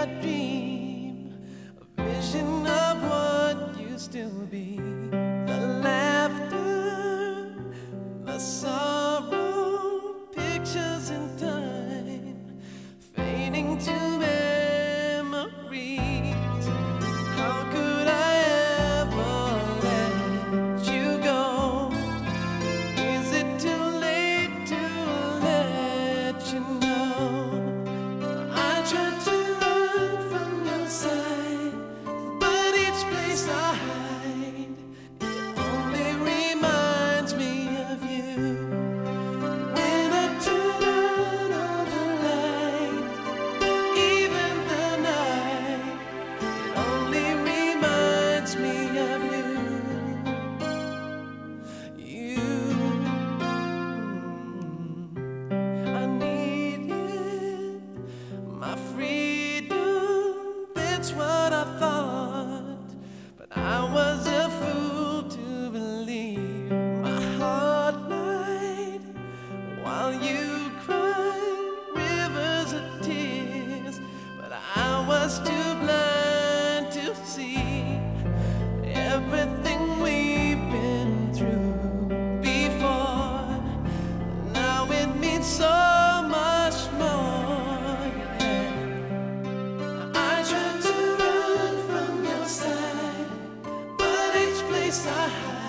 a dream, a vision of what used to be. that's what I thought. But I was a fool to believe my heart lied while you cried rivers of tears. But I was too blind. pensar.